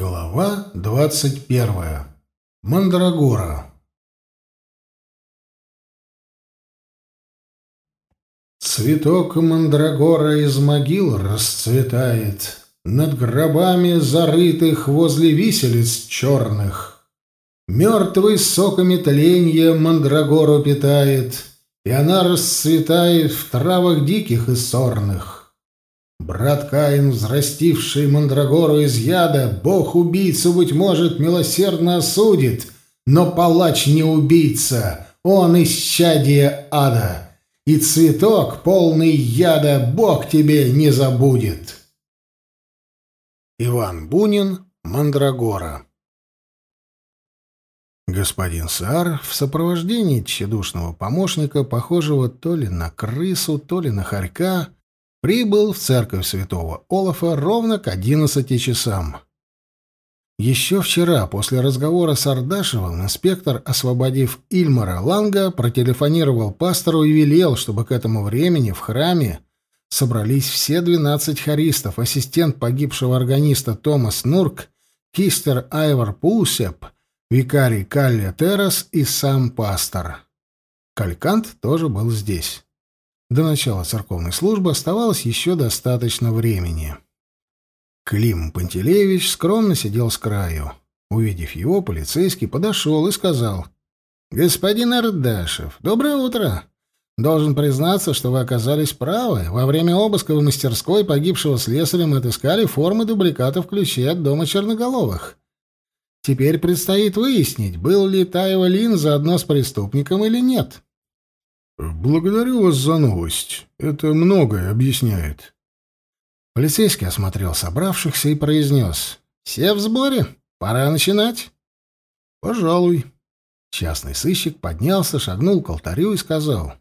Глава двадцать первая. Мандрагора. Цветок мандрагора из могил расцветает, Над гробами зарытых возле виселиц черных. Мертвый соками тленья мандрагору питает, И она расцветает в травах диких и сорных. Брат Каин, взрастивший мандрагору из яда, бог убийцу, быть может, милосердно осудит, но палач не убийца, он исчадие ада, и цветок, полный яда, бог тебе не забудет. Иван Бунин, Мандрагора Господин Саар в сопровождении тщедушного помощника, похожего то ли на крысу, то ли на хорька, прибыл в церковь святого Олафа ровно к одиннадцати часам. Еще вчера, после разговора с Ардашевым, инспектор, освободив Ильмара Ланга, протелефонировал пастору и велел, чтобы к этому времени в храме собрались все двенадцать хористов, ассистент погибшего органиста Томас Нурк, кистер Айвар Пусеп, викарий Калли Террас и сам пастор. Калькант тоже был здесь. До начала церковной службы оставалось еще достаточно времени. Клим Пантелеевич скромно сидел с краю. Увидев его, полицейский подошел и сказал. «Господин Ардашев, доброе утро. Должен признаться, что вы оказались правы. Во время обыска в мастерской погибшего слесаря мы отыскали формы дубликатов ключей от дома Черноголовых. Теперь предстоит выяснить, был ли Таева Лин заодно с преступником или нет». «Благодарю вас за новость. Это многое объясняет». Полицейский осмотрел собравшихся и произнес. «Все в сборе? Пора начинать?» «Пожалуй». Частный сыщик поднялся, шагнул к алтарю и сказал.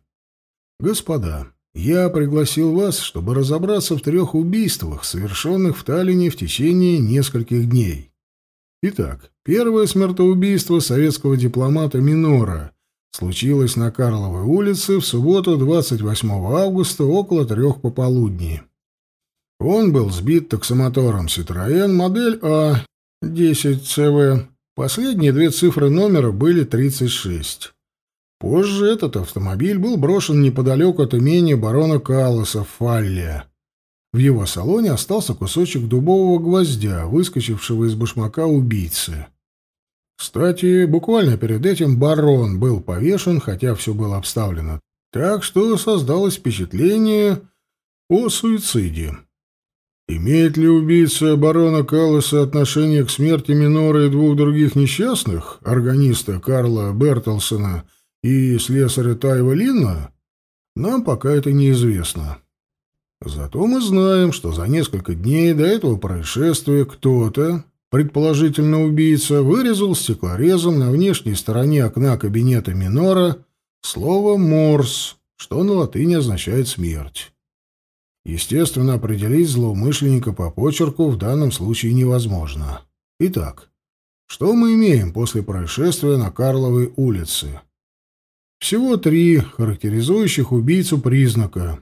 «Господа, я пригласил вас, чтобы разобраться в трех убийствах, совершенных в Таллине в течение нескольких дней. Итак, первое смертоубийство советского дипломата Минора — случилось на Карловой улице в субботу 28 августа около трех пополудни. Он был сбит таксомотором «Ситроен» модель А10ЦВ. Последние две цифры номера были 36. Позже этот автомобиль был брошен неподалеку от имения барона Калласа в Фалле. В его салоне остался кусочек дубового гвоздя, выскочившего из башмака убийцы. Кстати, буквально перед этим барон был повешен, хотя все было обставлено. Так что создалось впечатление о суициде. Имеет ли убийца барона Калласа отношение к смерти Минора и двух других несчастных, органиста Карла Бертелсона и слесаря Тайва Линна, нам пока это неизвестно. Зато мы знаем, что за несколько дней до этого происшествия кто-то, Предположительно, убийца вырезал стеклорезом на внешней стороне окна кабинета Минора слово «морс», что на латыни означает «смерть». Естественно, определить злоумышленника по почерку в данном случае невозможно. Итак, что мы имеем после происшествия на Карловой улице? Всего три характеризующих убийцу признака.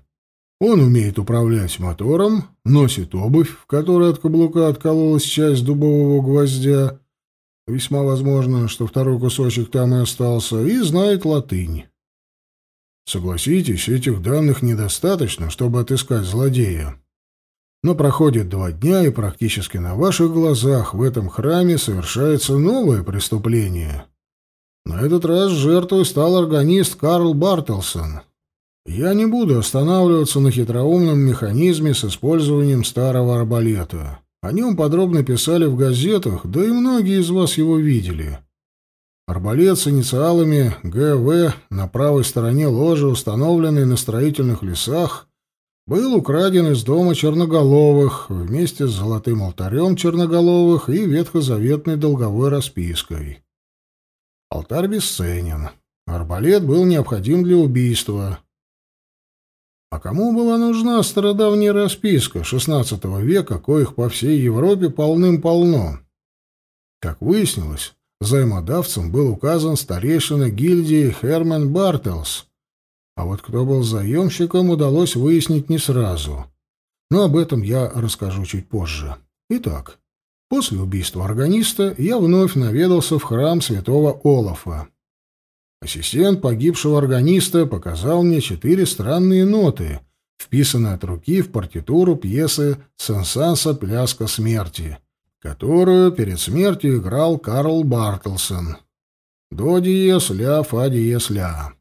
Он умеет управлять мотором, носит обувь, в которой от каблука откололась часть дубового гвоздя, весьма возможно, что второй кусочек там и остался, и знает латынь. Согласитесь, этих данных недостаточно, чтобы отыскать злодея. Но проходит два дня, и практически на ваших глазах в этом храме совершается новое преступление. На этот раз жертвой стал органист Карл Бартелсон, я не буду останавливаться на хитроумном механизме с использованием старого арбалета. О нем подробно писали в газетах, да и многие из вас его видели. Арбалет с инициалами ГВ на правой стороне ложа, установленный на строительных лесах, был украден из дома Черноголовых вместе с золотым алтарем Черноголовых и ветхозаветной долговой распиской. Алтарь бесценен. Арбалет был необходим для убийства. А кому была нужна стародавняя расписка XVI века, коих по всей Европе полным-полно? Как выяснилось, займодавцем был указан старейшина гильдии Херман Бартелс, а вот кто был заемщиком, удалось выяснить не сразу. Но об этом я расскажу чуть позже. Итак, После убийства органиста я вновь наведался в храм святого Олафа. Ассистент погибшего органиста показал мне четыре странные ноты, вписанные от руки в партитуру пьесы «Сенсанса. Пляска смерти», которую перед смертью играл Карл Бартлсон. До диез ля фа диез ля.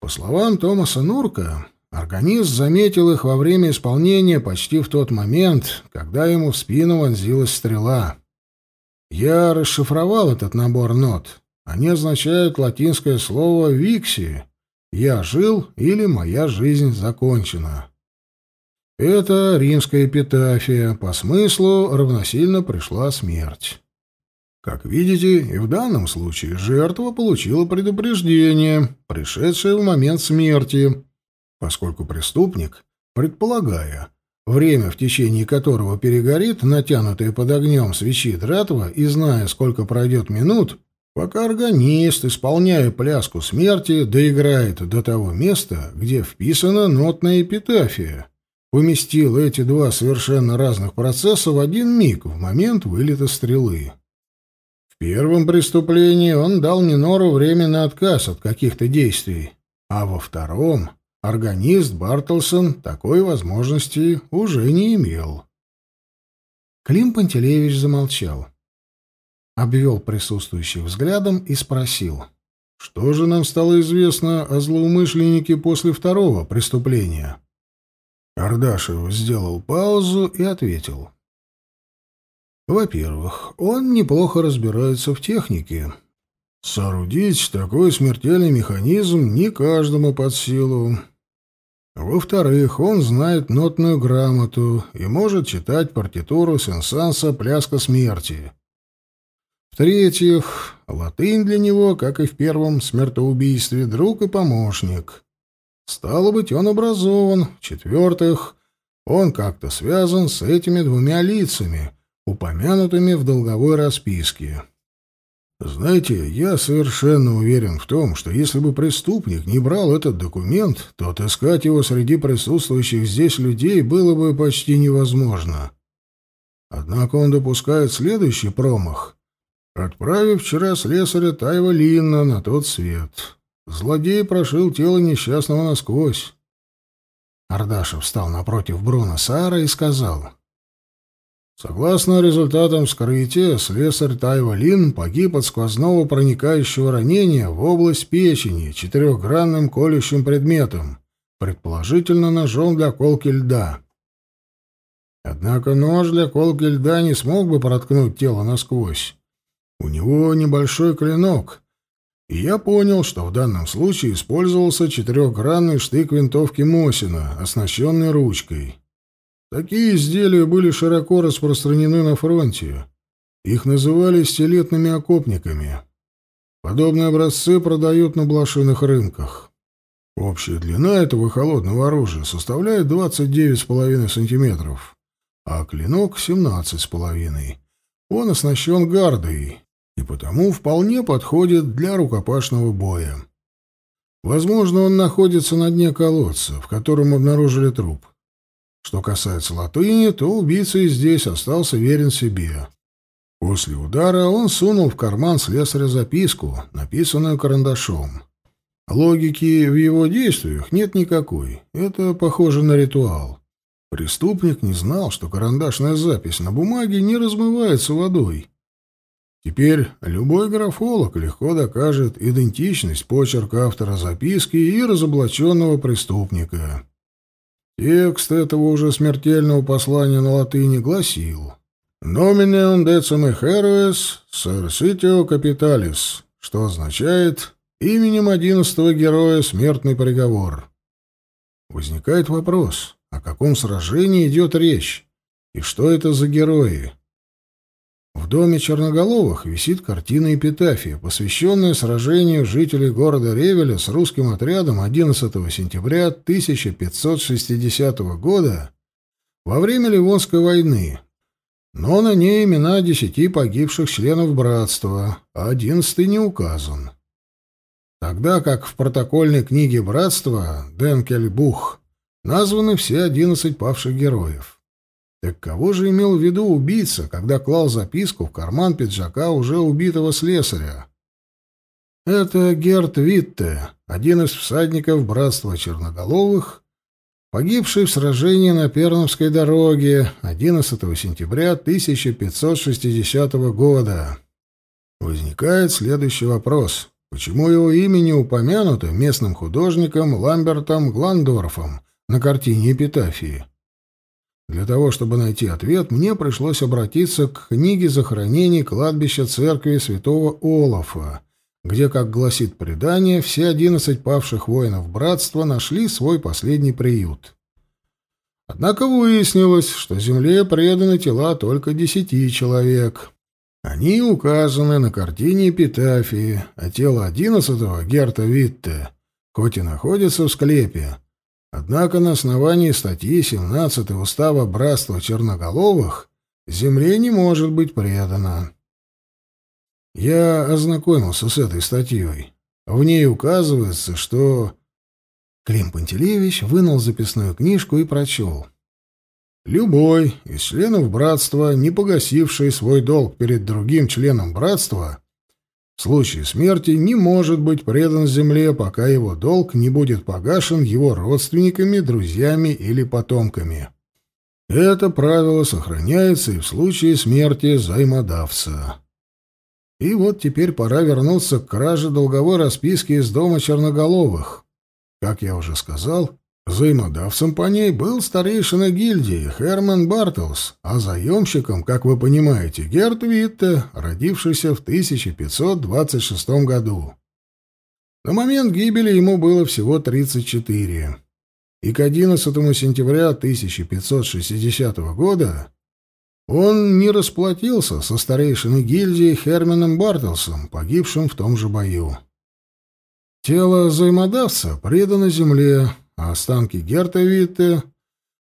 По словам Томаса Нурка, органист заметил их во время исполнения почти в тот момент, когда ему в спину вонзилась стрела. Я расшифровал этот набор нот. Они означают латинское слово «викси» — «я жил» или «моя жизнь закончена». Это римская эпитафия, по смыслу равносильно пришла смерть. Как видите, и в данном случае жертва получила предупреждение, пришедшее в момент смерти, поскольку преступник, предполагая, время, в течение которого перегорит натянутая под огнем свечи дратва, и зная, сколько пройдет минут, пока органист, исполняя пляску смерти, доиграет до того места, где вписана нотная эпитафия, поместил эти два совершенно разных процесса в один миг в момент вылета стрелы. В первом преступлении он дал Минору время на отказ от каких-то действий, а во втором органист Бартлсон такой возможности уже не имел. Клим Пантелеевич замолчал обвел присутствующих взглядом и спросил. «Что же нам стало известно о злоумышленнике после второго преступления?» Ардашев сделал паузу и ответил. «Во-первых, он неплохо разбирается в технике. Соорудить такой смертельный механизм не каждому под силу. Во-вторых, он знает нотную грамоту и может читать партитуру сенсанса «Пляска смерти». В-третьих, латынь для него, как и в первом смертоубийстве, друг и помощник. Стало быть, он образован. В-четвертых, он как-то связан с этими двумя лицами, упомянутыми в долговой расписке. Знаете, я совершенно уверен в том, что если бы преступник не брал этот документ, то отыскать его среди присутствующих здесь людей было бы почти невозможно. Однако он допускает следующий промах отправив вчера слесаря Тайва Линна на тот свет. Злодей прошил тело несчастного насквозь. Ардашев встал напротив Бруно Сара и сказал. Согласно результатам вскрытия, слесарь Тайва Лин погиб от сквозного проникающего ранения в область печени четырехгранным колющим предметом, предположительно ножом для колки льда. Однако нож для колки льда не смог бы проткнуть тело насквозь. У него небольшой клинок, и я понял, что в данном случае использовался четырехгранный штык винтовки Мосина, оснащенный ручкой. Такие изделия были широко распространены на фронте. Их называли стилетными окопниками. Подобные образцы продают на блошиных рынках. Общая длина этого холодного оружия составляет 29,5 сантиметров, а клинок — 17,5. Он оснащен гардой, потому вполне подходит для рукопашного боя. Возможно, он находится на дне колодца, в котором обнаружили труп. Что касается латыни, то убийца и здесь остался верен себе. После удара он сунул в карман слесаря записку, написанную карандашом. Логики в его действиях нет никакой. Это похоже на ритуал. Преступник не знал, что карандашная запись на бумаге не размывается водой. Теперь любой графолог легко докажет идентичность почерка автора записки и разоблаченного преступника. Текст этого уже смертельного послания на латыни гласил «Nominum decime heroes sersitio capitalis», что означает «именем одиннадцатого героя смертный приговор». Возникает вопрос, о каком сражении идет речь, и что это за герои? В доме Черноголовых висит картина эпитафия, посвященная сражению жителей города Ревеля с русским отрядом 11 сентября 1560 года во время Ливонской войны. Но на ней имена десяти погибших членов братства, а одиннадцатый не указан. Тогда как в протокольной книге братства Денкель Бух названы все одиннадцать павших героев. Так кого же имел в виду убийца, когда клал записку в карман пиджака уже убитого слесаря? Это Герт Витте, один из всадников Братства Черноголовых, погибший в сражении на Перновской дороге 11 сентября 1560 года. Возникает следующий вопрос. Почему его имя не упомянуто местным художником Ламбертом Гландорфом на картине «Эпитафии»? Для того, чтобы найти ответ, мне пришлось обратиться к книге захоронений кладбища церкви святого Олафа, где, как гласит предание, все одиннадцать павших воинов братства нашли свой последний приют. Однако выяснилось, что земле преданы тела только десяти человек. Они указаны на картине эпитафии, а тело одиннадцатого, Герта Витте, хоть и находится в склепе, однако на основании статьи 17 Устава Братства Черноголовых земле не может быть предано. Я ознакомился с этой статьей. В ней указывается, что... Клим Пантелеевич вынул записную книжку и прочел. Любой из членов братства, не погасивший свой долг перед другим членом братства, в случае смерти не может быть предан земле, пока его долг не будет погашен его родственниками, друзьями или потомками. Это правило сохраняется и в случае смерти взаимодавца. И вот теперь пора вернуться к краже долговой расписки из дома Черноголовых. Как я уже сказал, взаимодавцем по ней был старейшина гильдии Херман Бартлс, а заемщиком, как вы понимаете, Герт Витте, родившийся в 1526 году. На момент гибели ему было всего 34. И к 11 сентября 1560 года он не расплатился со старейшиной гильдии Херменом Бартлсом, погибшим в том же бою. Тело взаимодавца предано земле, а останки Герта Витте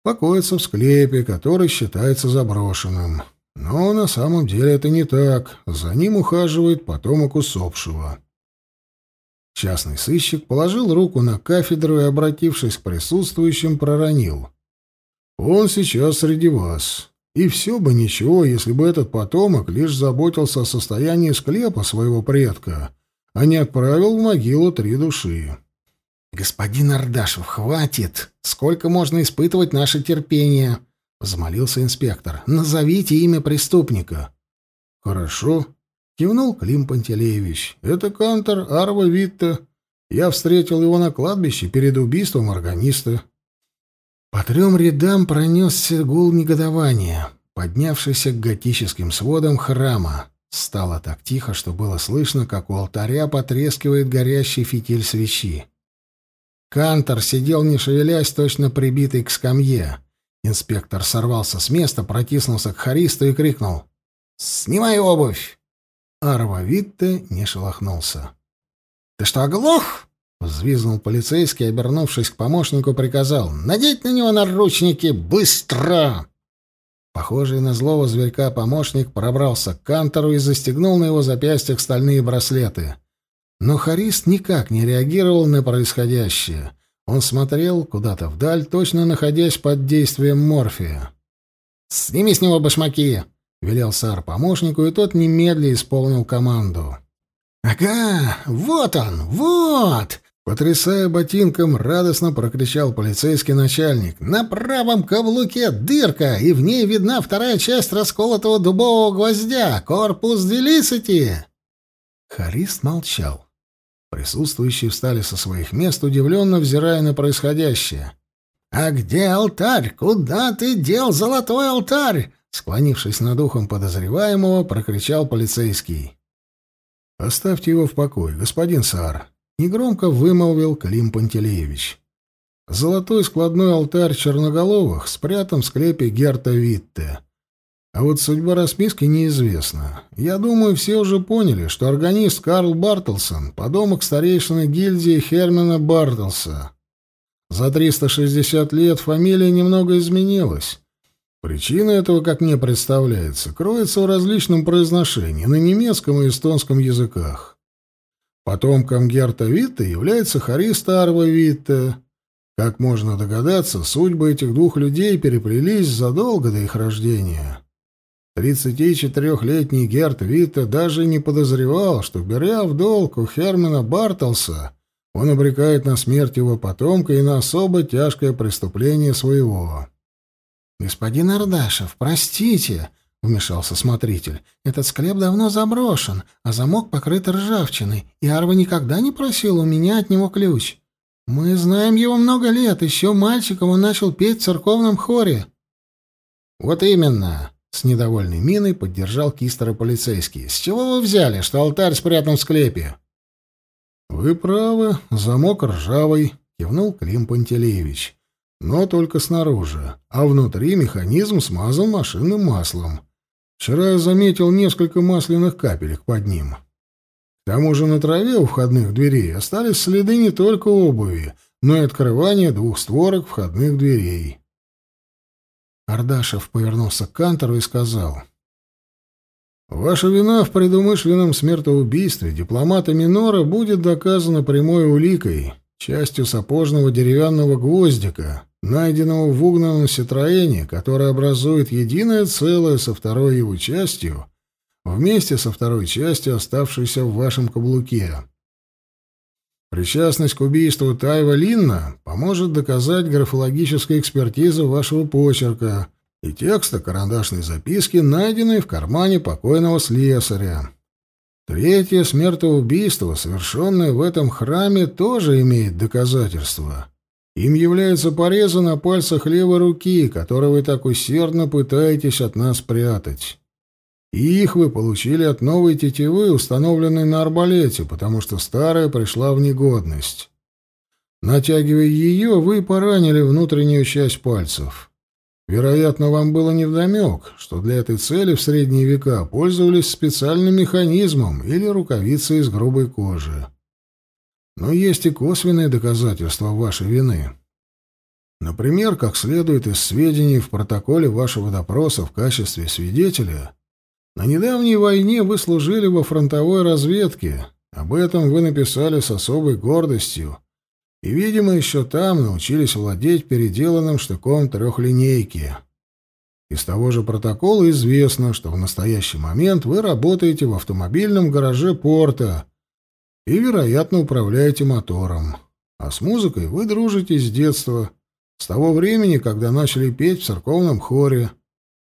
покоятся в склепе, который считается заброшенным. Но на самом деле это не так. За ним ухаживает потомок усопшего. Частный сыщик положил руку на кафедру и, обратившись к присутствующим, проронил. «Он сейчас среди вас. И все бы ничего, если бы этот потомок лишь заботился о состоянии склепа своего предка, а не отправил в могилу три души. «Господин Ардашев, хватит! Сколько можно испытывать наше терпение?» — взмолился инспектор. «Назовите имя преступника». «Хорошо», — кивнул Клим Пантелеевич. «Это Кантор Арва Витта. Я встретил его на кладбище перед убийством органиста». По трем рядам пронесся гул негодования, поднявшийся к готическим сводам храма. Стало так тихо, что было слышно, как у алтаря потрескивает горящий фитиль свечи. Кантор сидел, не шевелясь, точно прибитый к скамье. Инспектор сорвался с места, протиснулся к Харисту и крикнул «Снимай обувь!» Арва Витте не шелохнулся. «Ты что, оглох?» Взвизгнул полицейский, обернувшись к помощнику, приказал «Надеть на него наручники! Быстро!» Похожий на злого зверька помощник пробрался к кантору и застегнул на его запястьях стальные браслеты. Но Харист никак не реагировал на происходящее. Он смотрел куда-то вдаль, точно находясь под действием морфия. «Сними с него башмаки!» — велел Сар помощнику, и тот немедля исполнил команду. «Ага, вот он, вот!» Потрясая ботинком, радостно прокричал полицейский начальник. «На правом каблуке дырка, и в ней видна вторая часть расколотого дубового гвоздя. Корпус делисити!» Харист молчал. Присутствующие встали со своих мест, удивленно взирая на происходящее. «А где алтарь? Куда ты дел золотой алтарь?» Склонившись над ухом подозреваемого, прокричал полицейский. «Оставьте его в покое, господин Саар», — негромко вымолвил Клим Пантелеевич. «Золотой складной алтарь черноголовых спрятан в склепе Герта Витте. А вот судьба расписки неизвестна. Я думаю, все уже поняли, что органист Карл Бартлсон — подомок старейшины гильдии Хермена Бартлса. За 360 лет фамилия немного изменилась». Причина этого, как мне представляется, кроется в различном произношении на немецком и эстонском языках. Потомком Герта Витта является Хариста Арва Витта. Как можно догадаться, судьбы этих двух людей переплелись задолго до их рождения. 34-летний Герт Витте даже не подозревал, что, беря в долг у Хермана Бартелса, он обрекает на смерть его потомка и на особо тяжкое преступление своего. «Господин Ардашев, простите», — вмешался смотритель, — «этот склеп давно заброшен, а замок покрыт ржавчиной, и Арва никогда не просил у меня от него ключ. Мы знаем его много лет, еще мальчиком он начал петь в церковном хоре». «Вот именно», — с недовольной миной поддержал Кистера полицейский. «С чего вы взяли, что алтарь спрятан в склепе?» «Вы правы, замок ржавый», — кивнул Клим Пантелеевич. «Но только снаружи, а внутри механизм смазан машинным маслом. Вчера я заметил несколько масляных капелек под ним. К тому же на траве у входных дверей остались следы не только обуви, но и открывания двух створок входных дверей». Ардашев повернулся к Кантору и сказал — Ваша вина в предумышленном смертоубийстве дипломата Минора будет доказана прямой уликой, частью сапожного деревянного гвоздика, найденного в угнанном Ситроэне, который образует единое целое со второй его частью, вместе со второй частью, оставшейся в вашем каблуке. Причастность к убийству Тайва Линна поможет доказать графологическая экспертиза вашего почерка, и текста карандашной записки, найденной в кармане покойного слесаря. Третье смертоубийство, совершенное в этом храме, тоже имеет доказательства. Им является порезы на пальцах левой руки, которые вы так усердно пытаетесь от нас прятать. И их вы получили от новой тетивы, установленной на арбалете, потому что старая пришла в негодность. Натягивая ее, вы поранили внутреннюю часть пальцев. Вероятно, вам было невдомек, что для этой цели в средние века пользовались специальным механизмом или рукавицей из грубой кожи. Но есть и косвенные доказательства вашей вины. Например, как следует из сведений в протоколе вашего допроса в качестве свидетеля, на недавней войне вы служили во фронтовой разведке. Об этом вы написали с особой гордостью, и, видимо, еще там научились владеть переделанным штыком трехлинейки. Из того же протокола известно, что в настоящий момент вы работаете в автомобильном гараже порта и, вероятно, управляете мотором. А с музыкой вы дружите с детства, с того времени, когда начали петь в церковном хоре.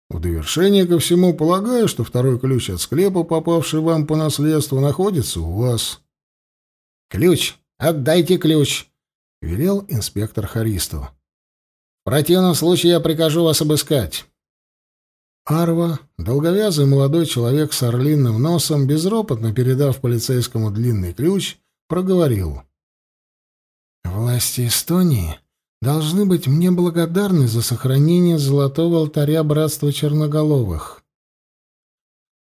В довершение ко всему полагаю, что второй ключ от склепа, попавший вам по наследству, находится у вас. «Ключ! Отдайте ключ!» — велел инспектор Харисту. «В противном случае я прикажу вас обыскать». Арва, долговязый молодой человек с орлиным носом, безропотно передав полицейскому длинный ключ, проговорил. «Власти Эстонии должны быть мне благодарны за сохранение золотого алтаря Братства Черноголовых».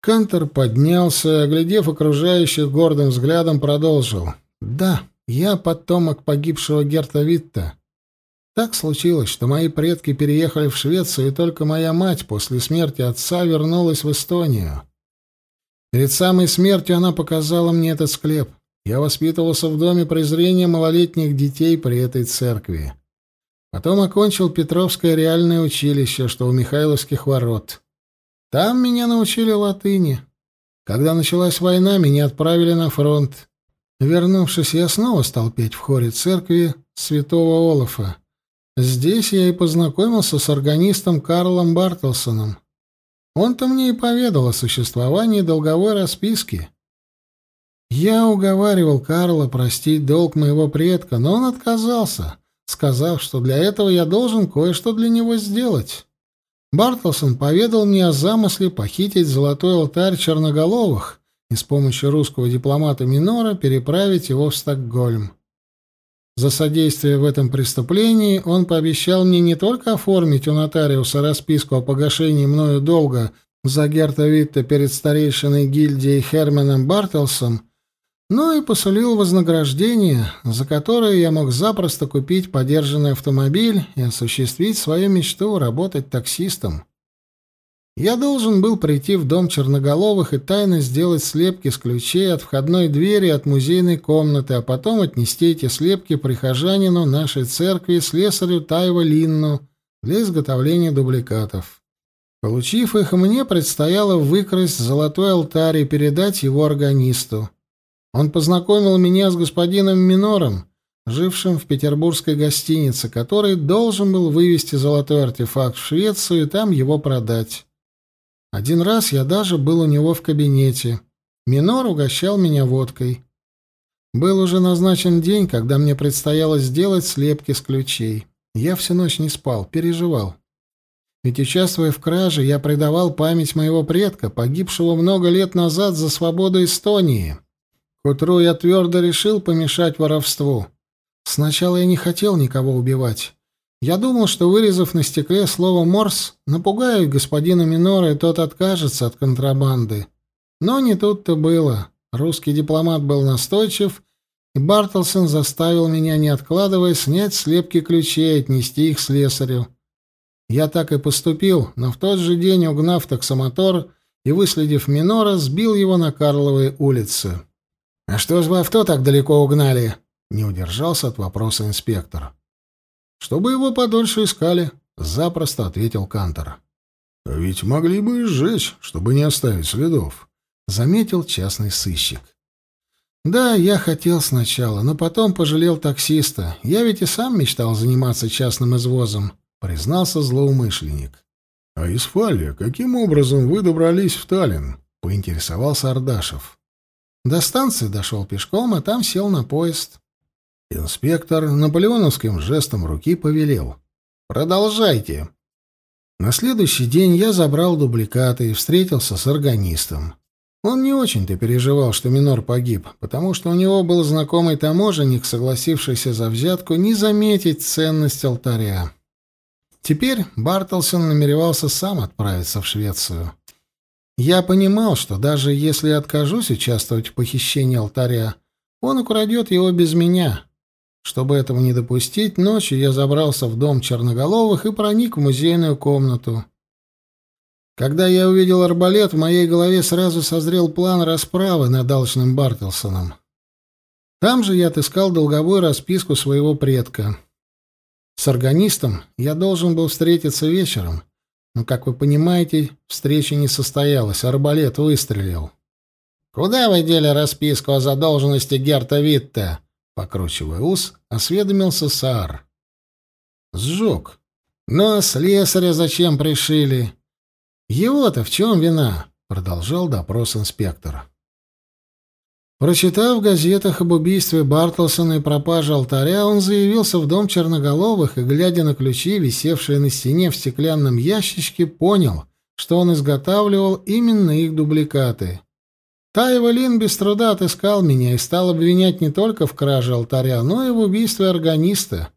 Кантор поднялся, оглядев окружающих гордым взглядом, продолжил. «Да, я потомок погибшего Герта Витта. Так случилось, что мои предки переехали в Швецию, и только моя мать после смерти отца вернулась в Эстонию. Перед самой смертью она показала мне этот склеп. Я воспитывался в доме презрения малолетних детей при этой церкви. Потом окончил Петровское реальное училище, что у Михайловских ворот. Там меня научили латыни. Когда началась война, меня отправили на фронт. Вернувшись, я снова стал петь в хоре церкви святого Олафа. Здесь я и познакомился с органистом Карлом Бартелсоном. Он-то мне и поведал о существовании долговой расписки. Я уговаривал Карла простить долг моего предка, но он отказался, сказав, что для этого я должен кое-что для него сделать. Бартелсон поведал мне о замысле похитить золотой алтарь черноголовых и с помощью русского дипломата Минора переправить его в Стокгольм. За содействие в этом преступлении он пообещал мне не только оформить у нотариуса расписку о погашении мною долга за Герта Витта перед старейшиной гильдией Херменом Бартелсом, но и посулил вознаграждение, за которое я мог запросто купить подержанный автомобиль и осуществить свою мечту работать таксистом. Я должен был прийти в дом черноголовых и тайно сделать слепки с ключей от входной двери от музейной комнаты, а потом отнести эти слепки прихожанину нашей церкви, слесарю Тайва Линну, для изготовления дубликатов. Получив их, мне предстояло выкрасть золотой алтарь и передать его органисту. Он познакомил меня с господином Минором, жившим в петербургской гостинице, который должен был вывести золотой артефакт в Швецию и там его продать. Один раз я даже был у него в кабинете. Минор угощал меня водкой. Был уже назначен день, когда мне предстояло сделать слепки с ключей. Я всю ночь не спал, переживал. Ведь, участвуя в краже, я предавал память моего предка, погибшего много лет назад за свободу Эстонии. К утру я твердо решил помешать воровству. Сначала я не хотел никого убивать. Я думал, что, вырезав на стекле слово «морс», напугаю господина Минора, и тот откажется от контрабанды. Но не тут-то было. Русский дипломат был настойчив, и Бартлсон заставил меня, не откладывая, снять слепки ключей и отнести их слесарю. Я так и поступил, но в тот же день, угнав таксомотор и выследив Минора, сбил его на Карловой улице. «А что ж вы авто так далеко угнали?» — не удержался от вопроса инспектор. «Чтобы его подольше искали», — запросто ответил Кантор. «А ведь могли бы и сжечь, чтобы не оставить следов», — заметил частный сыщик. «Да, я хотел сначала, но потом пожалел таксиста. Я ведь и сам мечтал заниматься частным извозом», — признался злоумышленник. «А из Фалия каким образом вы добрались в Таллин?» — поинтересовался Ардашев. До станции дошел пешком, а там сел на поезд. Инспектор наполеоновским жестом руки повелел. «Продолжайте». На следующий день я забрал дубликаты и встретился с органистом. Он не очень-то переживал, что Минор погиб, потому что у него был знакомый таможенник, согласившийся за взятку не заметить ценность алтаря. Теперь Бартлсон намеревался сам отправиться в Швецию. Я понимал, что даже если откажусь участвовать в похищении алтаря, он украдет его без меня, чтобы этого не допустить, ночью я забрался в дом Черноголовых и проник в музейную комнату. Когда я увидел арбалет, в моей голове сразу созрел план расправы над Алчным Бартелсоном. Там же я отыскал долговую расписку своего предка. С органистом я должен был встретиться вечером, но, как вы понимаете, встреча не состоялась, арбалет выстрелил. «Куда вы дели расписку о задолженности Герта Витта?» Покручивая ус, осведомился Саар. «Сжег. А слесаря зачем пришили?» «Его-то в чем вина?» — продолжал допрос инспектора. Прочитав в газетах об убийстве Бартлсона и пропаже алтаря, он заявился в дом Черноголовых и, глядя на ключи, висевшие на стене в стеклянном ящичке, понял, что он изготавливал именно их дубликаты. Таева Лин без труда отыскал меня и стал обвинять не только в краже алтаря, но и в убийстве органиста.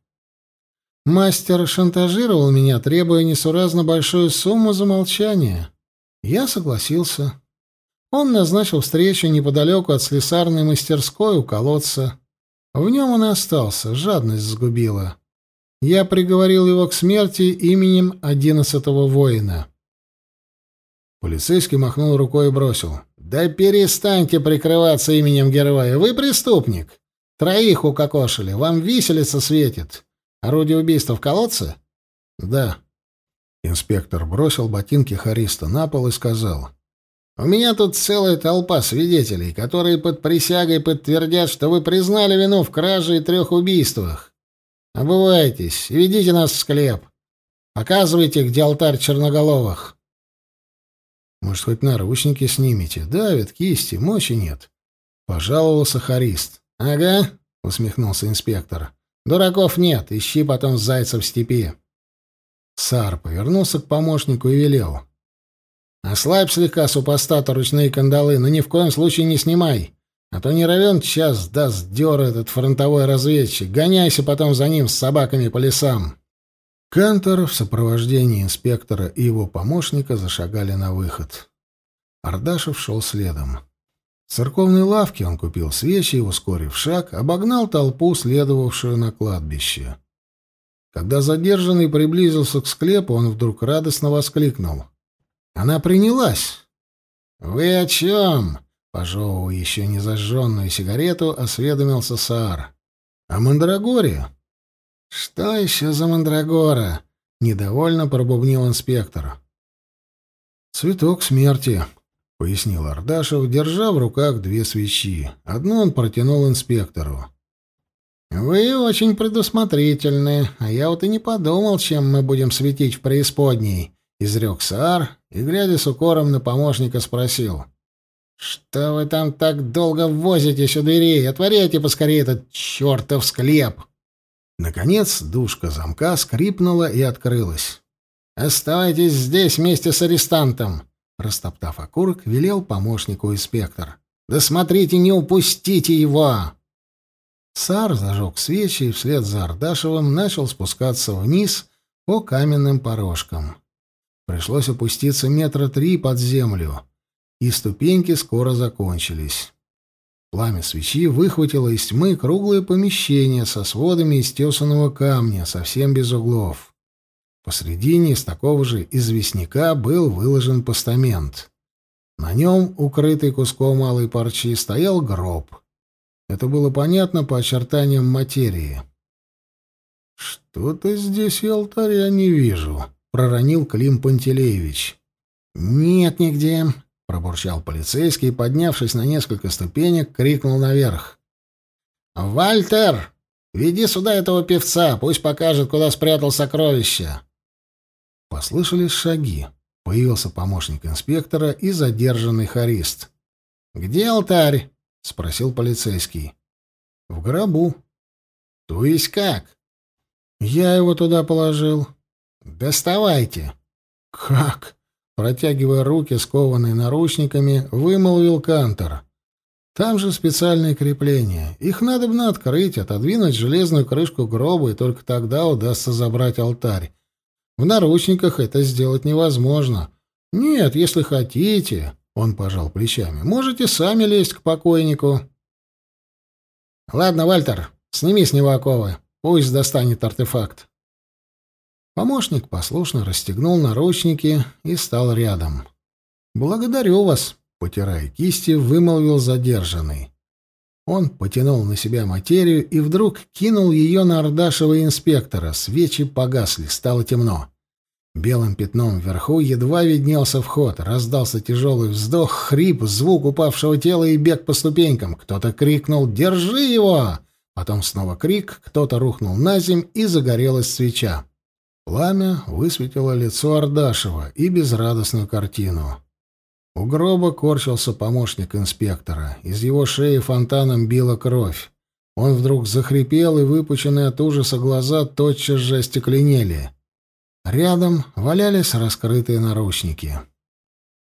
Мастер шантажировал меня, требуя несуразно большую сумму за молчание. Я согласился. Он назначил встречу неподалеку от слесарной мастерской у колодца. В нем он и остался, жадность сгубила. Я приговорил его к смерти именем одиннадцатого воина. Полицейский махнул рукой и бросил. «Да перестаньте прикрываться именем героя. Вы преступник. Троих укокошили. Вам виселица светит. Орудие убийства в колодце?» «Да». Инспектор бросил ботинки Хариста на пол и сказал. «У меня тут целая толпа свидетелей, которые под присягой подтвердят, что вы признали вину в краже и трех убийствах. Обывайтесь и ведите нас в склеп. Показывайте, где алтарь черноголовых». Может, хоть наручники снимете? Давит, кисти, мочи нет. Пожаловался харист. Ага, усмехнулся инспектор. Дураков нет, ищи потом зайца в степи. Сар повернулся к помощнику и велел. «Ослабь слегка супостата ручные кандалы, но ни в коем случае не снимай, а то не равен час даст дёр этот фронтовой разведчик. Гоняйся потом за ним с собаками по лесам». Кантор в сопровождении инспектора и его помощника зашагали на выход. Ардашев шел следом. В церковной лавке он купил свечи и, ускорив шаг, обогнал толпу, следовавшую на кладбище. Когда задержанный приблизился к склепу, он вдруг радостно воскликнул. Она принялась. «Вы о чем?» — пожевывая еще не зажженную сигарету, осведомился Саар. «О Мандрагоре». «Что еще за Мандрагора?» — недовольно пробубнил инспектор. «Цветок смерти», — пояснил Ардашев, держа в руках две свечи. Одну он протянул инспектору. «Вы очень предусмотрительны, а я вот и не подумал, чем мы будем светить в преисподней», — изрек Саар и, глядя с укором на помощника, спросил. «Что вы там так долго возитесь у дверей? Отворяйте поскорее этот чертов склеп!» Наконец душка замка скрипнула и открылась. «Оставайтесь здесь вместе с арестантом!» Растоптав окурок, велел помощнику инспектор. «Да смотрите, не упустите его!» Сар зажег свечи и вслед за Ардашевым начал спускаться вниз по каменным порожкам. Пришлось опуститься метра три под землю, и ступеньки скоро закончились. Пламя свечи выхватило из тьмы круглое помещение со сводами из тесаного камня, совсем без углов. Посредине из такого же известняка был выложен постамент. На нем, укрытый куском малой парчи, стоял гроб — это было понятно по очертаниям материи. «Что-то здесь я алтаря не вижу», — проронил Клим Пантелеевич. «Нет нигде», — пробурчал полицейский и, поднявшись на несколько ступенек, крикнул наверх. «Вальтер, веди сюда этого певца, пусть покажет, куда спрятал сокровища». Послышались шаги. Появился помощник инспектора и задержанный хорист. «Где алтарь?» — спросил полицейский. «В гробу». «То есть как?» «Я его туда положил». «Доставайте». «Как?» — протягивая руки, скованные наручниками, вымолвил Кантор. «Там же специальные крепления. Их надо бы открыть, отодвинуть железную крышку гроба, и только тогда удастся забрать алтарь. В наручниках это сделать невозможно. Нет, если хотите, он пожал плечами. «Можете сами лезть к покойнику». «Ладно, Вальтер, сними с него оковы. Пусть достанет артефакт». Помощник послушно расстегнул наручники и стал рядом. «Благодарю вас», — потирая кисти, вымолвил задержанный. Он потянул на себя материю и вдруг кинул ее на Ардашева инспектора. Свечи погасли, стало темно. Белым пятном вверху едва виднелся вход. Раздался тяжелый вздох, хрип, звук упавшего тела и бег по ступенькам. Кто-то крикнул «Держи его!» Потом снова крик, кто-то рухнул на земь, и загорелась свеча. Пламя высветило лицо Ардашева и безрадостную картину. У гроба корчился помощник инспектора. Из его шеи фонтаном била кровь. Он вдруг захрипел, и выпученные от ужаса глаза тотчас же остекленели. Рядом валялись раскрытые наручники.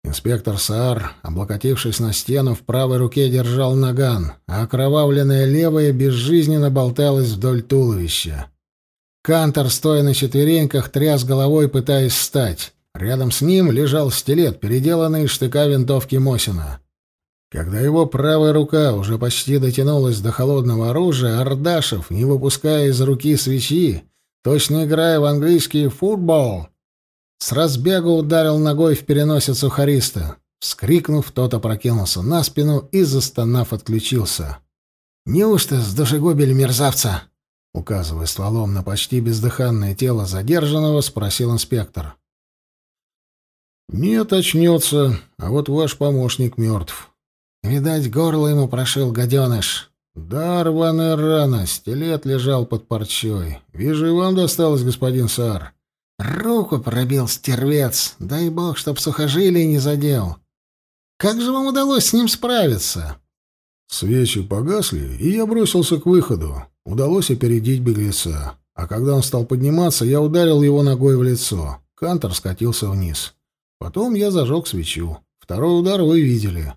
Инспектор Саар, облокотившись на стену, в правой руке держал наган, а окровавленная левая безжизненно болталась вдоль туловища. Кантор, стоя на четвереньках, тряс головой, пытаясь встать. Рядом с ним лежал стилет, переделанный из штыка винтовки Мосина. Когда его правая рука уже почти дотянулась до холодного оружия, Ардашев, не выпуская из руки свечи, точно играя в английский футбол. С разбегу ударил ногой в переносицу Хариста. Вскрикнув, тот опрокинулся на спину и, застонав, отключился. «Неужто с душегубили мерзавца?» Указывая стволом на почти бездыханное тело задержанного, спросил инспектор. «Нет, очнется, а вот ваш помощник мертв». «Видать, горло ему прошил гаденыш». Да, рваная рана, стилет лежал под парчой. Вижу, и вам досталось, господин Саар. Руку пробил стервец. Дай бог, чтоб сухожилие не задел. Как же вам удалось с ним справиться? Свечи погасли, и я бросился к выходу. Удалось опередить беглеца. А когда он стал подниматься, я ударил его ногой в лицо. Кантор скатился вниз. Потом я зажег свечу. Второй удар вы видели.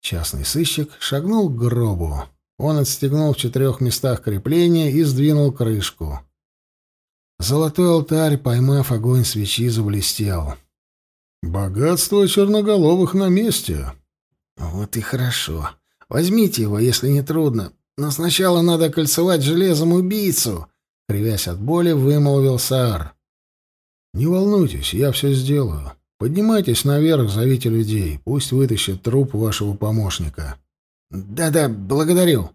Частный сыщик шагнул к гробу. Он отстегнул в четырех местах крепления и сдвинул крышку. Золотой алтарь, поймав огонь свечи, заблестел. «Богатство черноголовых на месте». «Вот и хорошо. Возьмите его, если не трудно. Но сначала надо кольцевать железом убийцу», — кривясь от боли, вымолвил Саар. «Не волнуйтесь, я все сделаю. Поднимайтесь наверх, зовите людей. Пусть вытащат труп вашего помощника. Да-да, благодарю.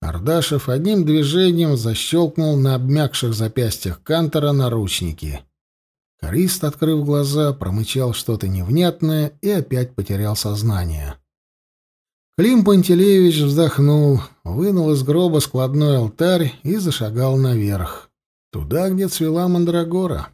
Ардашев одним движением защелкнул на обмякших запястьях Кантора наручники. Корист, открыв глаза, промычал что-то невнятное и опять потерял сознание. Клим Пантелеевич вздохнул, вынул из гроба складной алтарь и зашагал наверх, туда, где цвела мандрагора.